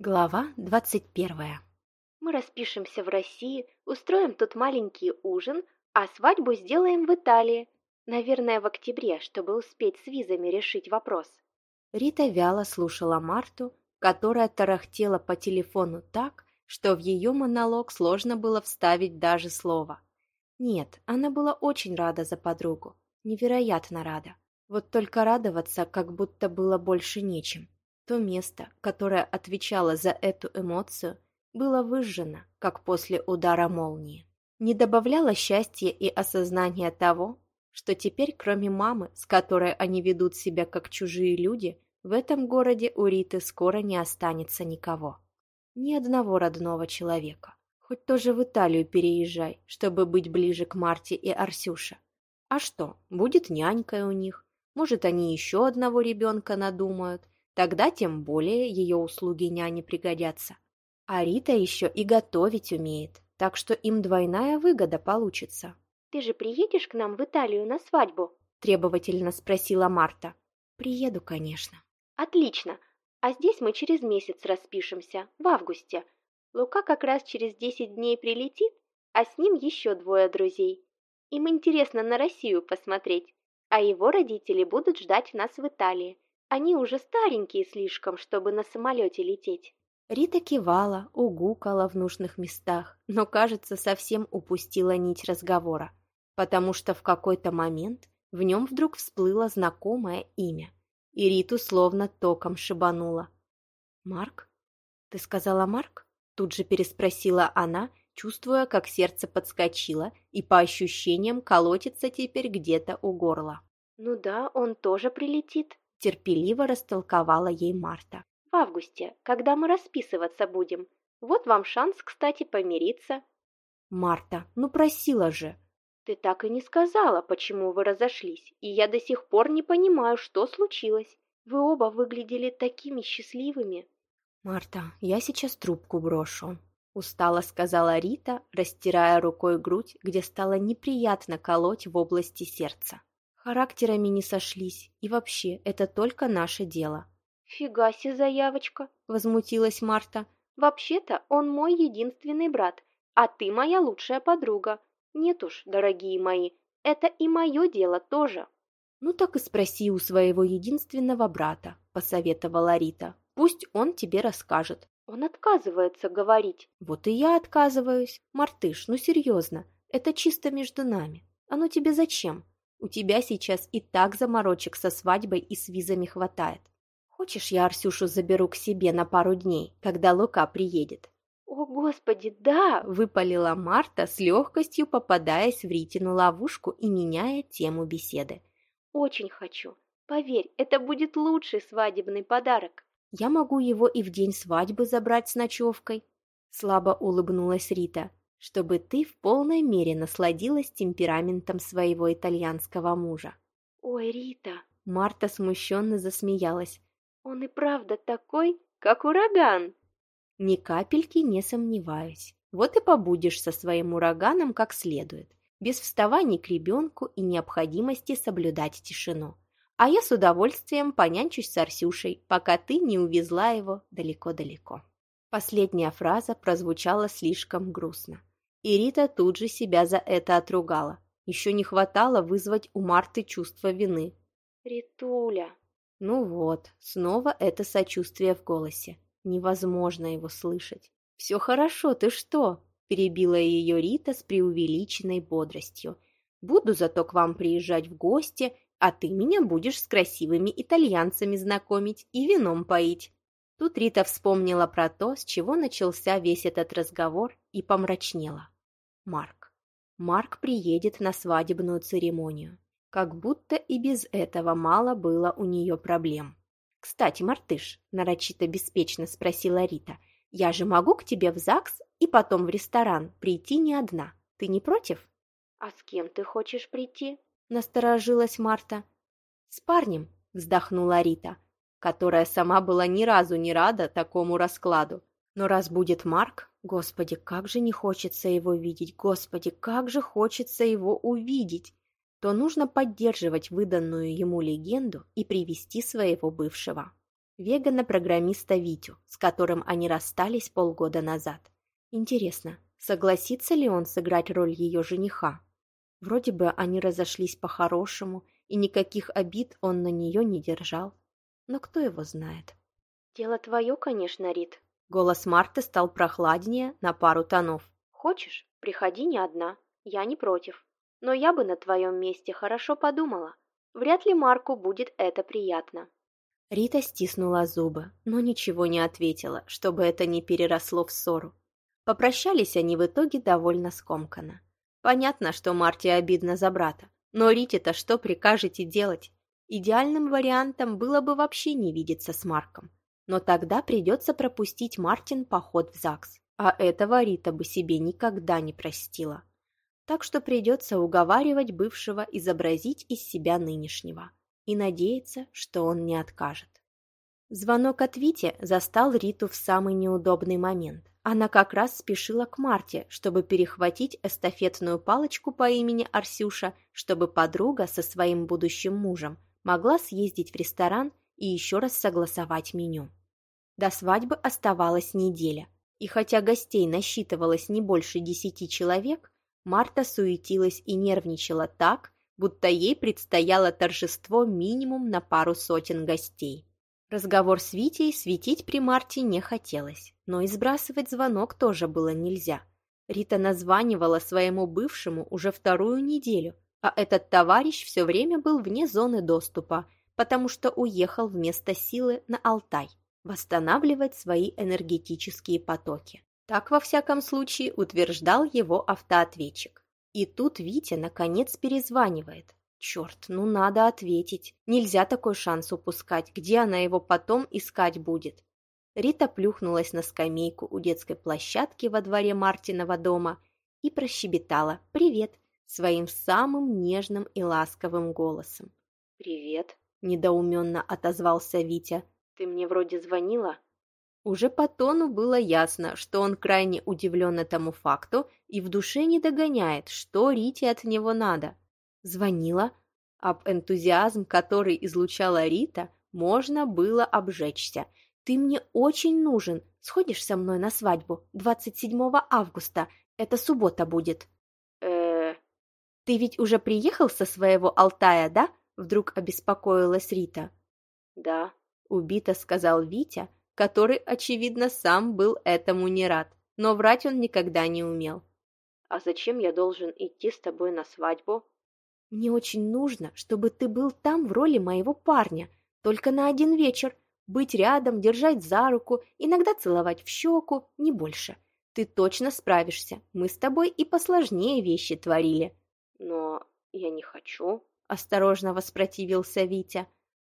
Глава двадцать первая. Мы распишемся в России, устроим тут маленький ужин, а свадьбу сделаем в Италии. Наверное, в октябре, чтобы успеть с визами решить вопрос. Рита вяло слушала Марту, которая тарахтела по телефону так, что в ее монолог сложно было вставить даже слово. Нет, она была очень рада за подругу, невероятно рада. Вот только радоваться как будто было больше нечем. То место, которое отвечало за эту эмоцию, было выжжено, как после удара молнии. Не добавляло счастья и осознания того, что теперь, кроме мамы, с которой они ведут себя как чужие люди, в этом городе у Риты скоро не останется никого. Ни одного родного человека. Хоть тоже в Италию переезжай, чтобы быть ближе к Марте и Арсюше. А что, будет нянькой у них? Может, они еще одного ребенка надумают? Тогда тем более ее услуги няни пригодятся. А Рита еще и готовить умеет, так что им двойная выгода получится. «Ты же приедешь к нам в Италию на свадьбу?» – требовательно спросила Марта. «Приеду, конечно». «Отлично. А здесь мы через месяц распишемся, в августе. Лука как раз через десять дней прилетит, а с ним еще двое друзей. Им интересно на Россию посмотреть, а его родители будут ждать нас в Италии. Они уже старенькие слишком, чтобы на самолете лететь. Рита кивала, угукала в нужных местах, но, кажется, совсем упустила нить разговора, потому что в какой-то момент в нем вдруг всплыло знакомое имя, и Риту словно током шибануло. «Марк? Ты сказала Марк?» Тут же переспросила она, чувствуя, как сердце подскочило и по ощущениям колотится теперь где-то у горла. «Ну да, он тоже прилетит», терпеливо растолковала ей Марта. «В августе, когда мы расписываться будем. Вот вам шанс, кстати, помириться». «Марта, ну просила же!» «Ты так и не сказала, почему вы разошлись, и я до сих пор не понимаю, что случилось. Вы оба выглядели такими счастливыми». «Марта, я сейчас трубку брошу», — устало сказала Рита, растирая рукой грудь, где стало неприятно колоть в области сердца. Характерами не сошлись, и вообще, это только наше дело. «Фига себе заявочка!» — возмутилась Марта. «Вообще-то он мой единственный брат, а ты моя лучшая подруга. Нет уж, дорогие мои, это и мое дело тоже». «Ну так и спроси у своего единственного брата», — посоветовала Рита. «Пусть он тебе расскажет». «Он отказывается говорить». «Вот и я отказываюсь. Мартыш, ну серьезно, это чисто между нами. Оно тебе зачем? У тебя сейчас и так заморочек со свадьбой и с визами хватает. Хочешь, я Арсюшу заберу к себе на пару дней, когда Лука приедет?» «О, Господи, да!» – выпалила Марта с легкостью, попадаясь в Ритину ловушку и меняя тему беседы. «Очень хочу. Поверь, это будет лучший свадебный подарок». «Я могу его и в день свадьбы забрать с ночевкой», – слабо улыбнулась Рита чтобы ты в полной мере насладилась темпераментом своего итальянского мужа. «Ой, Рита!» Марта смущенно засмеялась. «Он и правда такой, как ураган!» «Ни капельки не сомневаюсь. Вот и побудешь со своим ураганом как следует, без вставаний к ребенку и необходимости соблюдать тишину. А я с удовольствием понянчусь с Арсюшей, пока ты не увезла его далеко-далеко». Последняя фраза прозвучала слишком грустно. И Рита тут же себя за это отругала. Еще не хватало вызвать у Марты чувство вины. «Ритуля!» Ну вот, снова это сочувствие в голосе. Невозможно его слышать. «Все хорошо, ты что?» – перебила ее Рита с преувеличенной бодростью. «Буду зато к вам приезжать в гости, а ты меня будешь с красивыми итальянцами знакомить и вином поить». Тут Рита вспомнила про то, с чего начался весь этот разговор, и помрачнела. Марк. Марк приедет на свадебную церемонию. Как будто и без этого мало было у нее проблем. «Кстати, Мартыш», – нарочито беспечно спросила Рита, – «я же могу к тебе в ЗАГС и потом в ресторан прийти не одна. Ты не против?» «А с кем ты хочешь прийти?» – насторожилась Марта. «С парнем», – вздохнула Рита которая сама была ни разу не рада такому раскладу. Но раз будет Марк, господи, как же не хочется его видеть, господи, как же хочется его увидеть, то нужно поддерживать выданную ему легенду и привести своего бывшего. Вегана-программиста Витю, с которым они расстались полгода назад. Интересно, согласится ли он сыграть роль ее жениха? Вроде бы они разошлись по-хорошему, и никаких обид он на нее не держал. Но кто его знает? «Дело твое, конечно, Рит». Голос Марты стал прохладнее на пару тонов. «Хочешь, приходи не одна. Я не против. Но я бы на твоем месте хорошо подумала. Вряд ли Марку будет это приятно». Рита стиснула зубы, но ничего не ответила, чтобы это не переросло в ссору. Попрощались они в итоге довольно скомканно. Понятно, что Марте обидно за брата, но Рите-то что прикажете делать? Идеальным вариантом было бы вообще не видеться с Марком. Но тогда придется пропустить Мартин поход в ЗАГС, а этого Рита бы себе никогда не простила. Так что придется уговаривать бывшего изобразить из себя нынешнего и надеяться, что он не откажет. Звонок от Вити застал Риту в самый неудобный момент. Она как раз спешила к Марте, чтобы перехватить эстафетную палочку по имени Арсюша, чтобы подруга со своим будущим мужем могла съездить в ресторан и еще раз согласовать меню. До свадьбы оставалась неделя, и хотя гостей насчитывалось не больше десяти человек, Марта суетилась и нервничала так, будто ей предстояло торжество минимум на пару сотен гостей. Разговор с Витей светить при Марте не хотелось, но и сбрасывать звонок тоже было нельзя. Рита названивала своему бывшему уже вторую неделю, а этот товарищ все время был вне зоны доступа, потому что уехал вместо силы на Алтай восстанавливать свои энергетические потоки. Так, во всяком случае, утверждал его автоответчик. И тут Витя наконец перезванивает. Черт, ну надо ответить. Нельзя такой шанс упускать. Где она его потом искать будет? Рита плюхнулась на скамейку у детской площадки во дворе Мартинова дома и прощебетала «Привет» своим самым нежным и ласковым голосом. «Привет», — недоуменно отозвался Витя. «Ты мне вроде звонила?» Уже по тону было ясно, что он крайне удивлен этому факту и в душе не догоняет, что Рите от него надо. Звонила. Об энтузиазм, который излучала Рита, можно было обжечься. «Ты мне очень нужен. Сходишь со мной на свадьбу 27 августа. Это суббота будет». э «Ты ведь уже приехал со своего Алтая, да?» Вдруг обеспокоилась Рита. «Да», — убито сказал Витя, который, очевидно, сам был этому не рад, но врать он никогда не умел. «А зачем я должен идти с тобой на свадьбу?» «Мне очень нужно, чтобы ты был там в роли моего парня, только на один вечер. Быть рядом, держать за руку, иногда целовать в щеку, не больше. Ты точно справишься, мы с тобой и посложнее вещи творили». «Но я не хочу», — осторожно воспротивился Витя.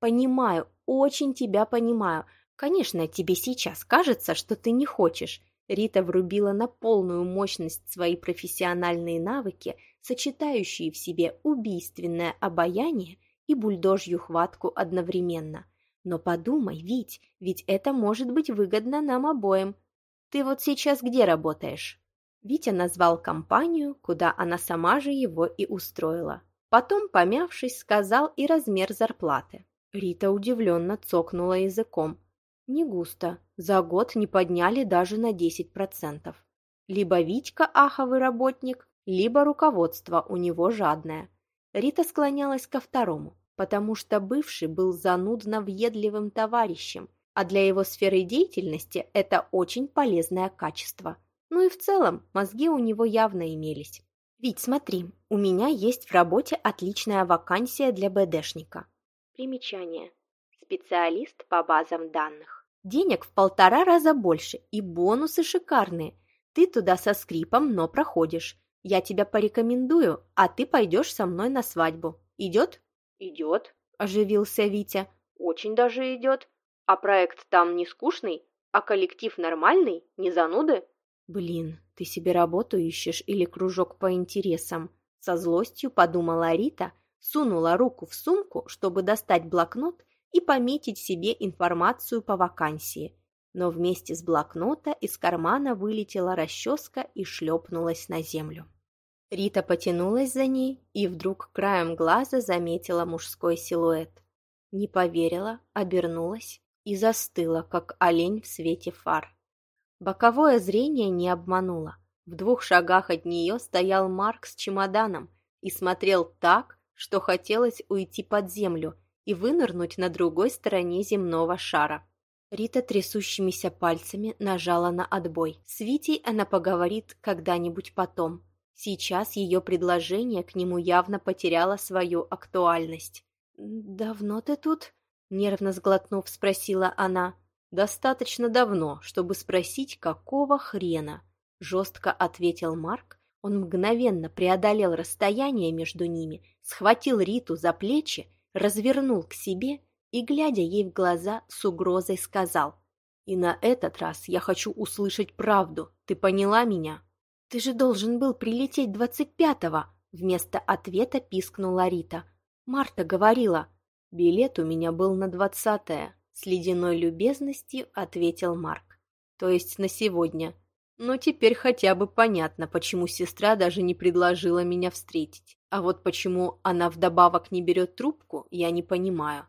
«Понимаю, очень тебя понимаю, Конечно, тебе сейчас кажется, что ты не хочешь. Рита врубила на полную мощность свои профессиональные навыки, сочетающие в себе убийственное обаяние и бульдожью хватку одновременно. Но подумай, Вить, ведь это может быть выгодно нам обоим. Ты вот сейчас где работаешь? Витя назвал компанию, куда она сама же его и устроила. Потом, помявшись, сказал и размер зарплаты. Рита удивленно цокнула языком. Не густо. За год не подняли даже на 10%. Либо Витька аховый работник, либо руководство у него жадное. Рита склонялась ко второму, потому что бывший был занудно въедливым товарищем, а для его сферы деятельности это очень полезное качество. Ну и в целом мозги у него явно имелись. «Вить, смотри, у меня есть в работе отличная вакансия для БДшника». Примечание специалист по базам данных. Денег в полтора раза больше и бонусы шикарные. Ты туда со скрипом, но проходишь. Я тебя порекомендую, а ты пойдешь со мной на свадьбу. Идет? Идет, оживился Витя. Очень даже идет. А проект там не скучный, а коллектив нормальный, не зануды? Блин, ты себе работу ищешь или кружок по интересам? Со злостью подумала Рита, сунула руку в сумку, чтобы достать блокнот и пометить себе информацию по вакансии. Но вместе с блокнота из кармана вылетела расческа и шлепнулась на землю. Рита потянулась за ней и вдруг краем глаза заметила мужской силуэт. Не поверила, обернулась. и застыла, как олень в свете фар. Боковое зрение не обмануло. В двух шагах от нее стоял Марк с чемоданом и смотрел так, что хотелось уйти под землю и вынырнуть на другой стороне земного шара. Рита трясущимися пальцами нажала на отбой. С Витей она поговорит когда-нибудь потом. Сейчас ее предложение к нему явно потеряло свою актуальность. «Давно ты тут?» — нервно сглотнув, спросила она. «Достаточно давно, чтобы спросить, какого хрена?» — жестко ответил Марк. Он мгновенно преодолел расстояние между ними, схватил Риту за плечи, развернул к себе и, глядя ей в глаза, с угрозой сказал. «И на этот раз я хочу услышать правду. Ты поняла меня?» «Ты же должен был прилететь двадцать пятого!» Вместо ответа пискнула Рита. «Марта говорила». «Билет у меня был на двадцатое», — с ледяной любезностью ответил Марк. «То есть на сегодня. Но теперь хотя бы понятно, почему сестра даже не предложила меня встретить. А вот почему она вдобавок не берет трубку, я не понимаю».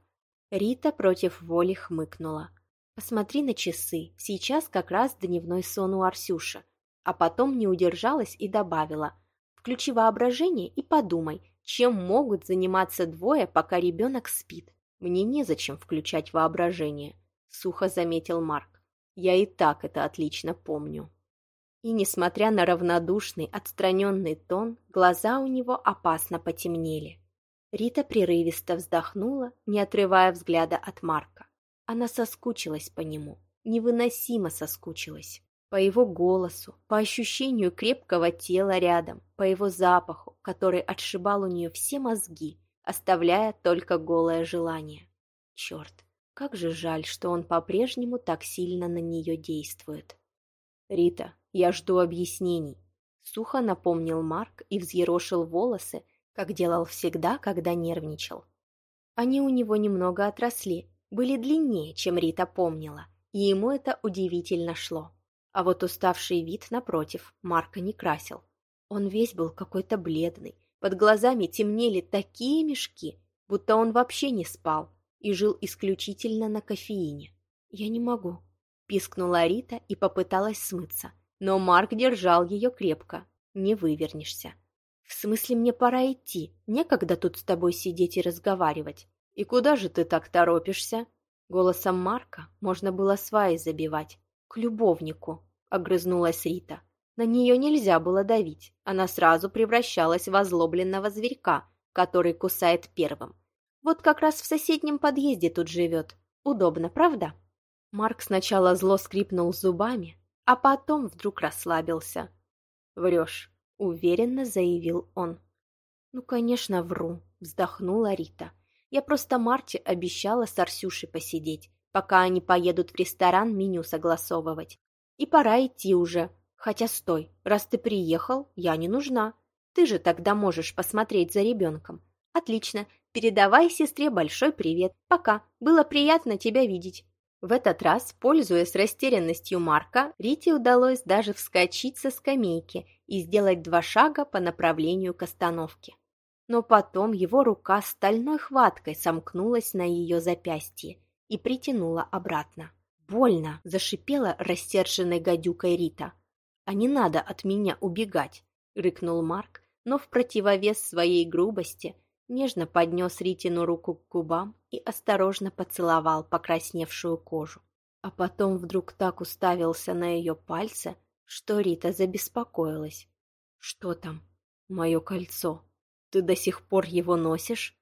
Рита против воли хмыкнула. «Посмотри на часы, сейчас как раз дневной сон у Арсюши а потом не удержалась и добавила «Включи воображение и подумай, чем могут заниматься двое, пока ребенок спит. Мне незачем включать воображение», — сухо заметил Марк. «Я и так это отлично помню». И, несмотря на равнодушный, отстраненный тон, глаза у него опасно потемнели. Рита прерывисто вздохнула, не отрывая взгляда от Марка. Она соскучилась по нему, невыносимо соскучилась. По его голосу, по ощущению крепкого тела рядом, по его запаху, который отшибал у нее все мозги, оставляя только голое желание. Черт, как же жаль, что он по-прежнему так сильно на нее действует. «Рита, я жду объяснений», — сухо напомнил Марк и взъерошил волосы, как делал всегда, когда нервничал. Они у него немного отросли, были длиннее, чем Рита помнила, и ему это удивительно шло. А вот уставший вид, напротив, Марка не красил. Он весь был какой-то бледный, под глазами темнели такие мешки, будто он вообще не спал и жил исключительно на кофеине. «Я не могу», — пискнула Рита и попыталась смыться. Но Марк держал ее крепко. «Не вывернешься». «В смысле, мне пора идти. Некогда тут с тобой сидеть и разговаривать». «И куда же ты так торопишься?» Голосом Марка можно было сваи забивать, к любовнику», — огрызнулась Рита. На нее нельзя было давить. Она сразу превращалась в озлобленного зверька, который кусает первым. Вот как раз в соседнем подъезде тут живет. Удобно, правда? Марк сначала зло скрипнул зубами, а потом вдруг расслабился. «Врешь», — уверенно заявил он. «Ну, конечно, вру», — вздохнула Рита. «Я просто Марте обещала с Арсюшей посидеть пока они поедут в ресторан меню согласовывать. И пора идти уже. Хотя стой, раз ты приехал, я не нужна. Ты же тогда можешь посмотреть за ребенком. Отлично, передавай сестре большой привет. Пока, было приятно тебя видеть. В этот раз, пользуясь растерянностью Марка, Рите удалось даже вскочить со скамейки и сделать два шага по направлению к остановке. Но потом его рука стальной хваткой сомкнулась на ее запястье, и притянула обратно. «Больно!» – зашипела растерженной гадюкой Рита. «А не надо от меня убегать!» – рыкнул Марк, но в противовес своей грубости нежно поднес Ритину руку к губам и осторожно поцеловал покрасневшую кожу. А потом вдруг так уставился на ее пальцы, что Рита забеспокоилась. «Что там? Мое кольцо. Ты до сих пор его носишь?»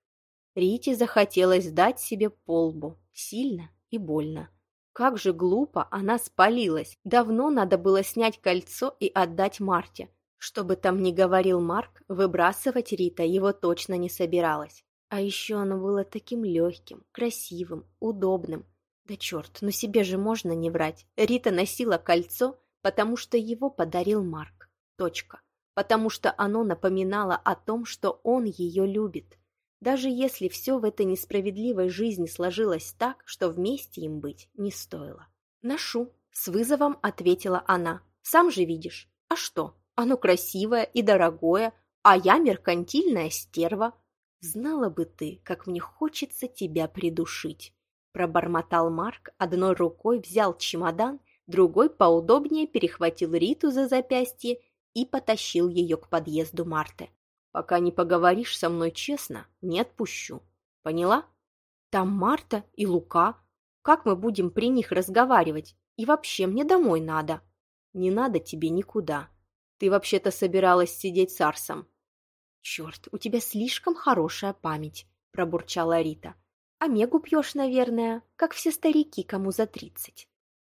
Рите захотелось дать себе полбу, Сильно и больно. Как же глупо она спалилась. Давно надо было снять кольцо и отдать Марте. Что бы там ни говорил Марк, выбрасывать Рита его точно не собиралась. А еще оно было таким легким, красивым, удобным. Да черт, но себе же можно не врать. Рита носила кольцо, потому что его подарил Марк. Точка. Потому что оно напоминало о том, что он ее любит. Даже если все в этой несправедливой жизни сложилось так, что вместе им быть не стоило. «Ношу», — с вызовом ответила она. «Сам же видишь. А что? Оно красивое и дорогое, а я меркантильная стерва. Знала бы ты, как мне хочется тебя придушить». Пробормотал Марк, одной рукой взял чемодан, другой поудобнее перехватил Риту за запястье и потащил ее к подъезду Марты. «Пока не поговоришь со мной честно, не отпущу. Поняла? Там Марта и Лука. Как мы будем при них разговаривать? И вообще мне домой надо». «Не надо тебе никуда. Ты вообще-то собиралась сидеть с Арсом». «Черт, у тебя слишком хорошая память», – пробурчала Рита. «Омегу пьешь, наверное, как все старики, кому за тридцать».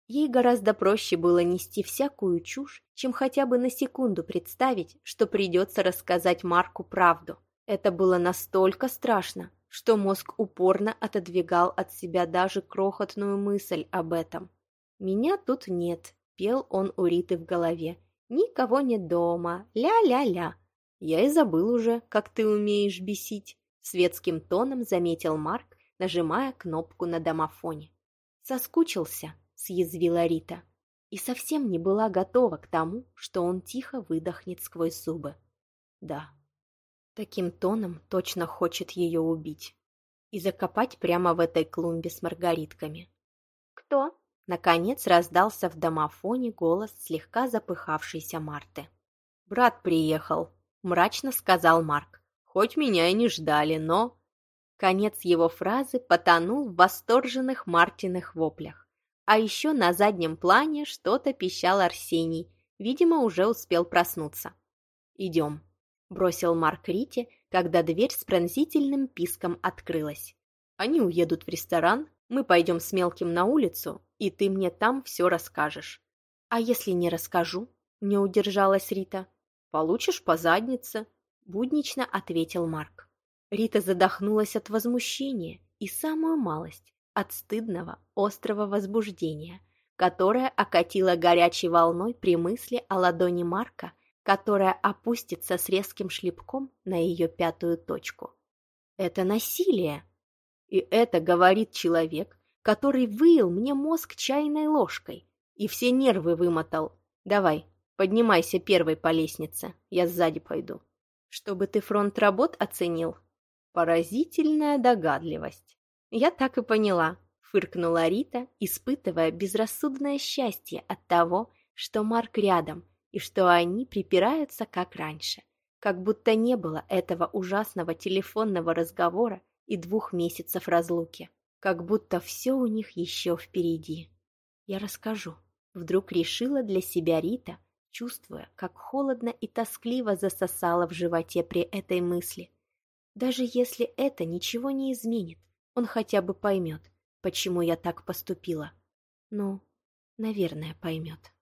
Ей гораздо проще было нести всякую чушь, чем хотя бы на секунду представить, что придется рассказать Марку правду. Это было настолько страшно, что мозг упорно отодвигал от себя даже крохотную мысль об этом. «Меня тут нет», — пел он у Риты в голове. «Никого нет дома, ля-ля-ля». «Я и забыл уже, как ты умеешь бесить», — светским тоном заметил Марк, нажимая кнопку на домофоне. Соскучился съязвила Рита и совсем не была готова к тому, что он тихо выдохнет сквозь зубы. Да, таким тоном точно хочет ее убить и закопать прямо в этой клумбе с маргаритками. «Кто?» Наконец раздался в домофоне голос слегка запыхавшейся Марты. «Брат приехал», — мрачно сказал Марк. «Хоть меня и не ждали, но...» Конец его фразы потонул в восторженных Мартиных воплях. А еще на заднем плане что-то пищал Арсений, видимо, уже успел проснуться. «Идем», – бросил Марк Рите, когда дверь с пронзительным писком открылась. «Они уедут в ресторан, мы пойдем с мелким на улицу, и ты мне там все расскажешь». «А если не расскажу?» – не удержалась Рита. «Получишь по заднице», – буднично ответил Марк. Рита задохнулась от возмущения и самую малость от стыдного, острого возбуждения, которое окатило горячей волной при мысли о ладони Марка, которая опустится с резким шлепком на ее пятую точку. Это насилие. И это говорит человек, который выил мне мозг чайной ложкой и все нервы вымотал. Давай, поднимайся первой по лестнице, я сзади пойду. Чтобы ты фронт работ оценил? Поразительная догадливость. «Я так и поняла», — фыркнула Рита, испытывая безрассудное счастье от того, что Марк рядом и что они припираются как раньше, как будто не было этого ужасного телефонного разговора и двух месяцев разлуки, как будто все у них еще впереди. «Я расскажу», — вдруг решила для себя Рита, чувствуя, как холодно и тоскливо засосала в животе при этой мысли. Даже если это ничего не изменит, он хотя бы поймет, почему я так поступила. Ну, наверное, поймет.